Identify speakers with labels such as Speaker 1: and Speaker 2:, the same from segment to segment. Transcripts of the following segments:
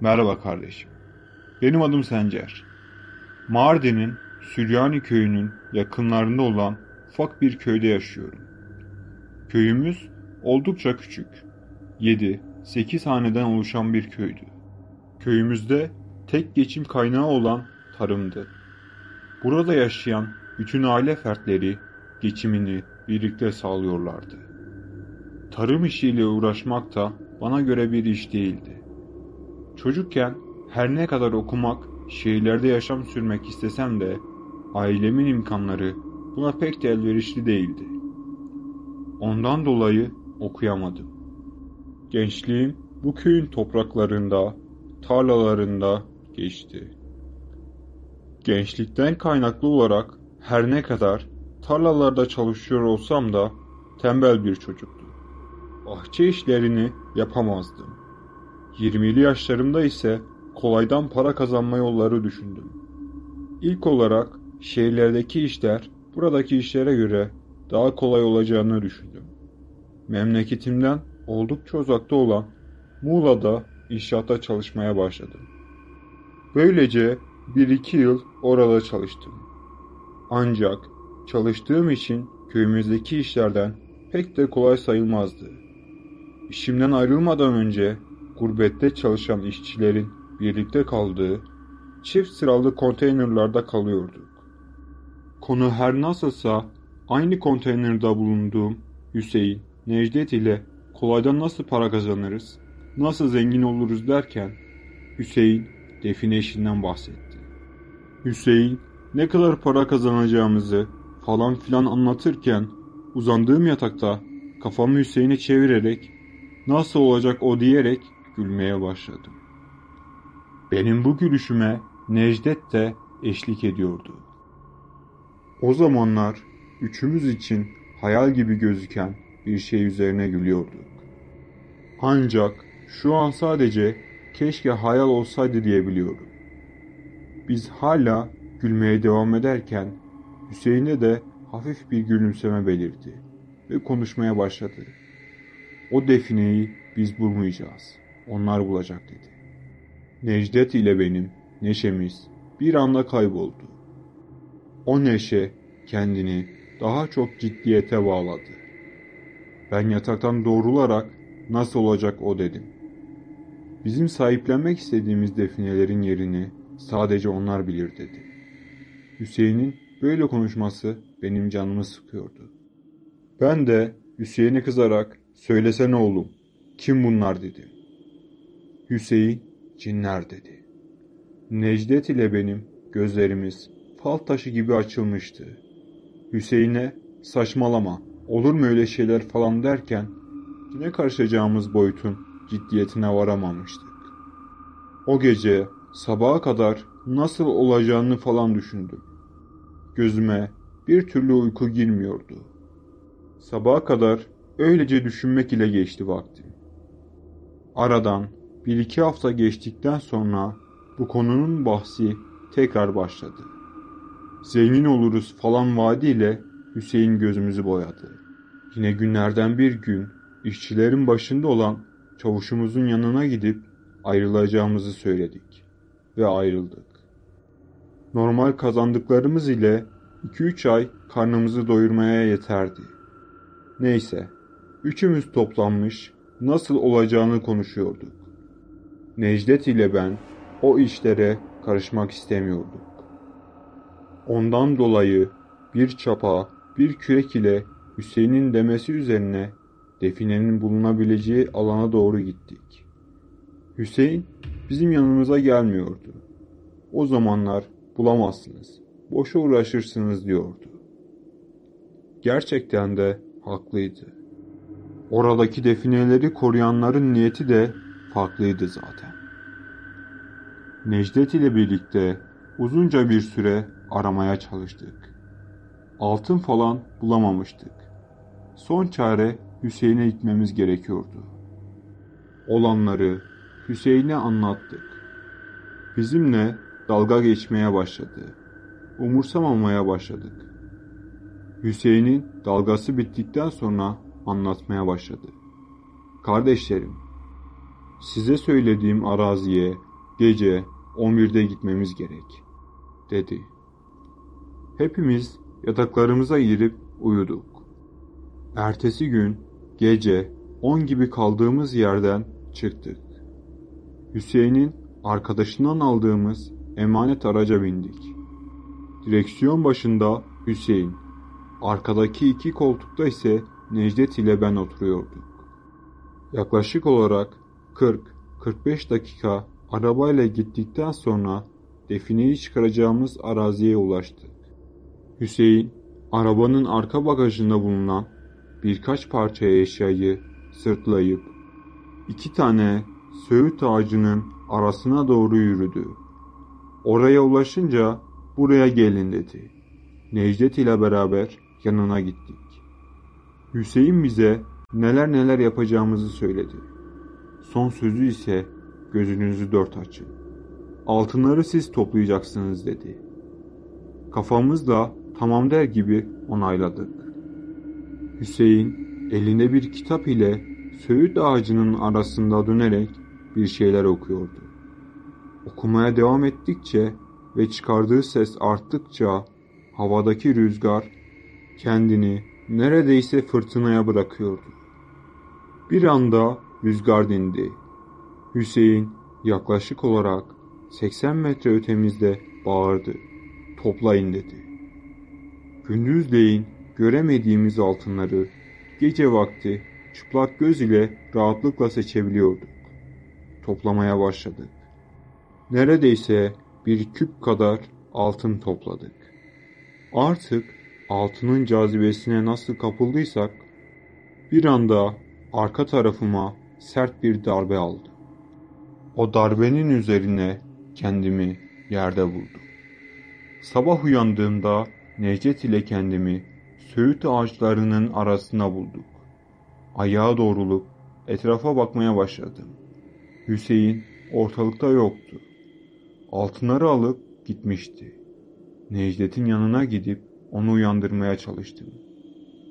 Speaker 1: Merhaba kardeşim. Benim adım Sencer. Mardin'in Süryani köyünün yakınlarında olan ufak bir köyde yaşıyorum. Köyümüz oldukça küçük. 7-8 haneden oluşan bir köydü. Köyümüzde tek geçim kaynağı olan tarımdı. Burada yaşayan bütün aile fertleri geçimini birlikte sağlıyorlardı. Tarım işiyle uğraşmak da bana göre bir iş değildi. Çocukken her ne kadar okumak, şehirlerde yaşam sürmek istesem de ailemin imkanları buna pek de elverişli değildi. Ondan dolayı okuyamadım. Gençliğim bu köyün topraklarında, tarlalarında geçti. Gençlikten kaynaklı olarak her ne kadar tarlalarda çalışıyor olsam da tembel bir çocuktum. Bahçe işlerini yapamazdım. 20'li yaşlarımda ise kolaydan para kazanma yolları düşündüm. İlk olarak şehirlerdeki işler buradaki işlere göre daha kolay olacağını düşündüm. Memleketimden oldukça uzakta olan Muğla'da inşaatta çalışmaya başladım. Böylece bir iki yıl orada çalıştım. Ancak çalıştığım için köyümüzdeki işlerden pek de kolay sayılmazdı. İşimden ayrılmadan önce gurbette çalışan işçilerin birlikte kaldığı çift sıralı konteynerlarda kalıyorduk. Konu her nasılsa aynı konteynerde bulunduğum Hüseyin, Necdet ile kolaydan nasıl para kazanırız, nasıl zengin oluruz derken Hüseyin define işinden bahsetti. Hüseyin ne kadar para kazanacağımızı falan filan anlatırken uzandığım yatakta kafamı Hüseyin'e çevirerek nasıl olacak o diyerek gülmeye başladım. Benim bu gülüşüme Necdet de eşlik ediyordu. O zamanlar üçümüz için hayal gibi gözüken bir şey üzerine gülüyorduk. Ancak şu an sadece keşke hayal olsaydı diyebiliyorum. Biz hala gülmeye devam ederken Hüseyin'e de hafif bir gülümseme belirdi ve konuşmaya başladı. O defineyi biz bulmayacağız. Onlar bulacak dedi. Necdet ile benim neşemiz bir anda kayboldu. O neşe kendini daha çok ciddiyete bağladı. Ben yataktan doğrularak nasıl olacak o dedim. Bizim sahiplenmek istediğimiz definelerin yerini sadece onlar bilir dedi. Hüseyin'in böyle konuşması benim canımı sıkıyordu. Ben de Hüseyin'e kızarak söylesene oğlum kim bunlar dedim. Hüseyin cinler dedi. Necdet ile benim gözlerimiz fal taşı gibi açılmıştı. Hüseyin'e saçmalama olur mu öyle şeyler falan derken yine karşılayacağımız boyutun ciddiyetine varamamıştık. O gece sabaha kadar nasıl olacağını falan düşündüm. Gözüme bir türlü uyku girmiyordu. Sabaha kadar öylece düşünmek ile geçti vaktim. Aradan bir iki hafta geçtikten sonra bu konunun bahsi tekrar başladı. Zengin oluruz falan vaadiyle Hüseyin gözümüzü boyadı. Yine günlerden bir gün işçilerin başında olan çavuşumuzun yanına gidip ayrılacağımızı söyledik ve ayrıldık. Normal kazandıklarımız ile 2-3 ay karnımızı doyurmaya yeterdi. Neyse, üçümüz toplanmış nasıl olacağını konuşuyorduk. Necdet ile ben o işlere karışmak istemiyorduk. Ondan dolayı bir çapa, bir kürek ile Hüseyin'in demesi üzerine definenin bulunabileceği alana doğru gittik. Hüseyin bizim yanımıza gelmiyordu. O zamanlar bulamazsınız, boşa uğraşırsınız diyordu. Gerçekten de haklıydı. Oradaki defineleri koruyanların niyeti de farklıydı zaten. Necdet ile birlikte uzunca bir süre aramaya çalıştık. Altın falan bulamamıştık. Son çare Hüseyin'e gitmemiz gerekiyordu. Olanları Hüseyin'e anlattık. Bizimle dalga geçmeye başladı. Umursamamaya başladık. Hüseyin'in dalgası bittikten sonra anlatmaya başladı. Kardeşlerim, size söylediğim araziye Gece 11'de gitmemiz gerek, dedi. Hepimiz yataklarımıza girip uyuduk. Ertesi gün gece 10 gibi kaldığımız yerden çıktık. Hüseyin'in arkadaşından aldığımız emanet araca bindik. Direksiyon başında Hüseyin, arkadaki iki koltukta ise Necdet ile ben oturuyorduk. Yaklaşık olarak 40-45 dakika arabayla gittikten sonra defineyi çıkaracağımız araziye ulaştık. Hüseyin, arabanın arka bagajında bulunan birkaç parça eşyayı sırtlayıp iki tane söğüt ağacının arasına doğru yürüdü. Oraya ulaşınca buraya gelin dedi. Necdet ile beraber yanına gittik. Hüseyin bize neler neler yapacağımızı söyledi. Son sözü ise gözünüzü dört açın. Altınları siz toplayacaksınız dedi. Kafamızla tamam der gibi onayladık. Hüseyin elinde bir kitap ile söğüt ağacının arasında dönerek bir şeyler okuyordu. Okumaya devam ettikçe ve çıkardığı ses arttıkça havadaki rüzgar kendini neredeyse fırtınaya bırakıyordu. Bir anda rüzgar dindi. Hüseyin yaklaşık olarak 80 metre ötemizde bağırdı. Toplayın dedi. Gündüzleyin göremediğimiz altınları gece vakti çıplak göz ile rahatlıkla seçebiliyorduk. Toplamaya başladık. Neredeyse bir küp kadar altın topladık. Artık altının cazibesine nasıl kapıldıysak bir anda arka tarafıma sert bir darbe aldı. O darbenin üzerine kendimi yerde buldum. Sabah uyandığımda Necdet ile kendimi söğüt ağaçlarının arasına bulduk. Ayağa doğrulup etrafa bakmaya başladım. Hüseyin ortalıkta yoktu. Altınları alıp gitmişti. Necdet'in yanına gidip onu uyandırmaya çalıştım.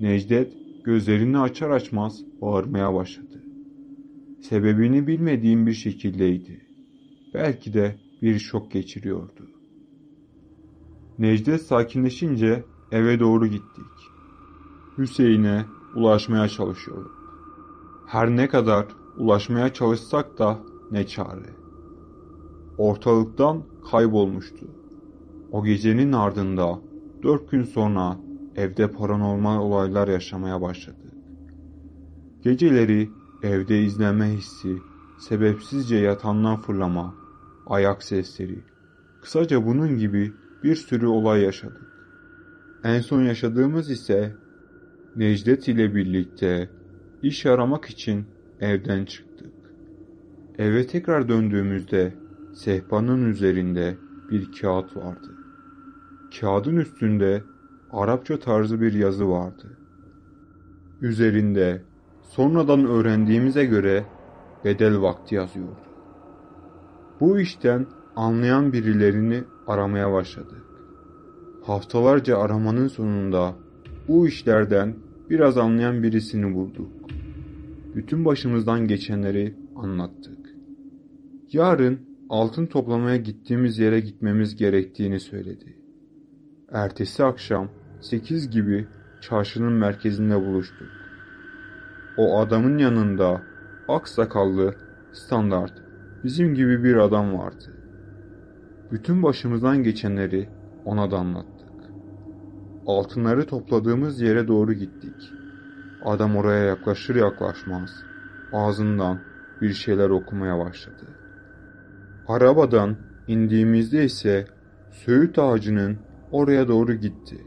Speaker 1: Necdet gözlerini açar açmaz bağırmaya başladı. Sebebini bilmediğim bir şekildeydi. Belki de bir şok geçiriyordu. Necdet sakinleşince eve doğru gittik. Hüseyin'e ulaşmaya çalışıyorduk. Her ne kadar ulaşmaya çalışsak da ne çare. Ortalıktan kaybolmuştu. O gecenin ardında dört gün sonra evde paranormal olaylar yaşamaya başladı. Geceleri evde izleme hissi, sebepsizce yatağından fırlama, ayak sesleri, kısaca bunun gibi bir sürü olay yaşadık. En son yaşadığımız ise Necdet ile birlikte iş aramak için evden çıktık. Eve tekrar döndüğümüzde sehpanın üzerinde bir kağıt vardı. Kağıdın üstünde Arapça tarzı bir yazı vardı. Üzerinde sonradan öğrendiğimize göre bedel vakti yazıyordu. Bu işten anlayan birilerini aramaya başladık. Haftalarca aramanın sonunda bu işlerden biraz anlayan birisini bulduk. Bütün başımızdan geçenleri anlattık. Yarın altın toplamaya gittiğimiz yere gitmemiz gerektiğini söyledi. Ertesi akşam 8 gibi çarşının merkezinde buluştuk. O adamın yanında aksakallı, standart, bizim gibi bir adam vardı. Bütün başımızdan geçenleri ona da anlattık. Altınları topladığımız yere doğru gittik. Adam oraya yaklaşır yaklaşmaz ağzından bir şeyler okumaya başladı. Arabadan indiğimizde ise söğüt ağacının oraya doğru gitti.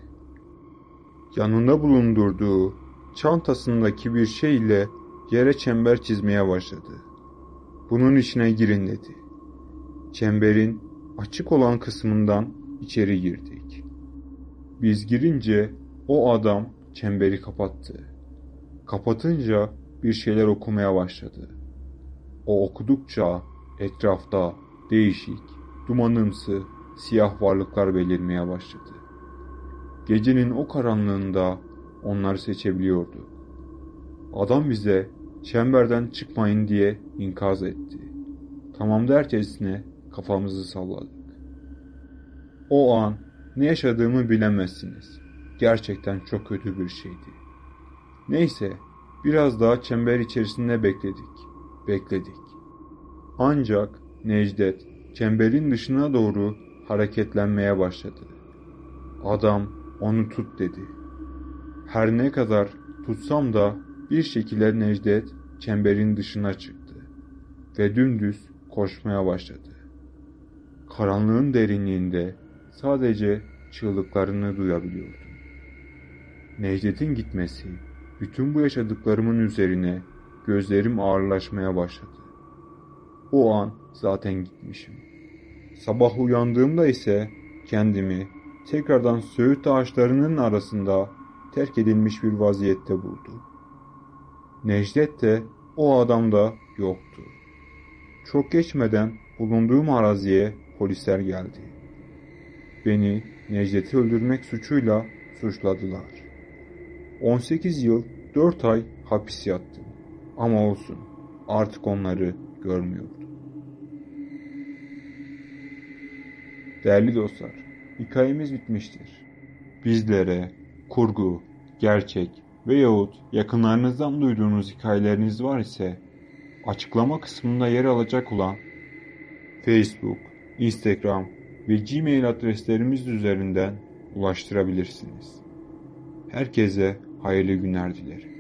Speaker 1: Yanında bulundurduğu çantasındaki bir şeyle yere çember çizmeye başladı. Bunun içine girin dedi. Çemberin açık olan kısmından içeri girdik. Biz girince o adam çemberi kapattı. Kapatınca bir şeyler okumaya başladı. O okudukça etrafta değişik, dumanımsı, siyah varlıklar belirmeye başladı. Gecenin o karanlığında onları seçebiliyordu. Adam bize çemberden çıkmayın diye inkaz etti. Tamam dercesine kafamızı salladık. O an ne yaşadığımı bilemezsiniz. Gerçekten çok kötü bir şeydi. Neyse, biraz daha çember içerisinde bekledik. Bekledik. Ancak Necdet çemberin dışına doğru hareketlenmeye başladı. Adam onu tut dedi. Her ne kadar tutsam da bir şekilde Necdet çemberin dışına çıktı ve dümdüz koşmaya başladı. Karanlığın derinliğinde sadece çığlıklarını duyabiliyordum. Necdet'in gitmesi, bütün bu yaşadıklarımın üzerine gözlerim ağırlaşmaya başladı. O an zaten gitmişim. Sabah uyandığımda ise kendimi tekrardan söğüt ağaçlarının arasında terk edilmiş bir vaziyette buldum. Necdet de o adam da yoktu. Çok geçmeden bulunduğum araziye polisler geldi. Beni Necdet'i öldürmek suçuyla suçladılar. 18 yıl 4 ay hapis yattım. Ama olsun artık onları görmüyordum. Değerli dostlar, hikayemiz bitmiştir. Bizlere kurgu, gerçek veyahut yakınlarınızdan duyduğunuz hikayeleriniz var ise açıklama kısmında yer alacak olan Facebook, Instagram ve Gmail adreslerimiz üzerinden ulaştırabilirsiniz. Herkese hayırlı günler dilerim.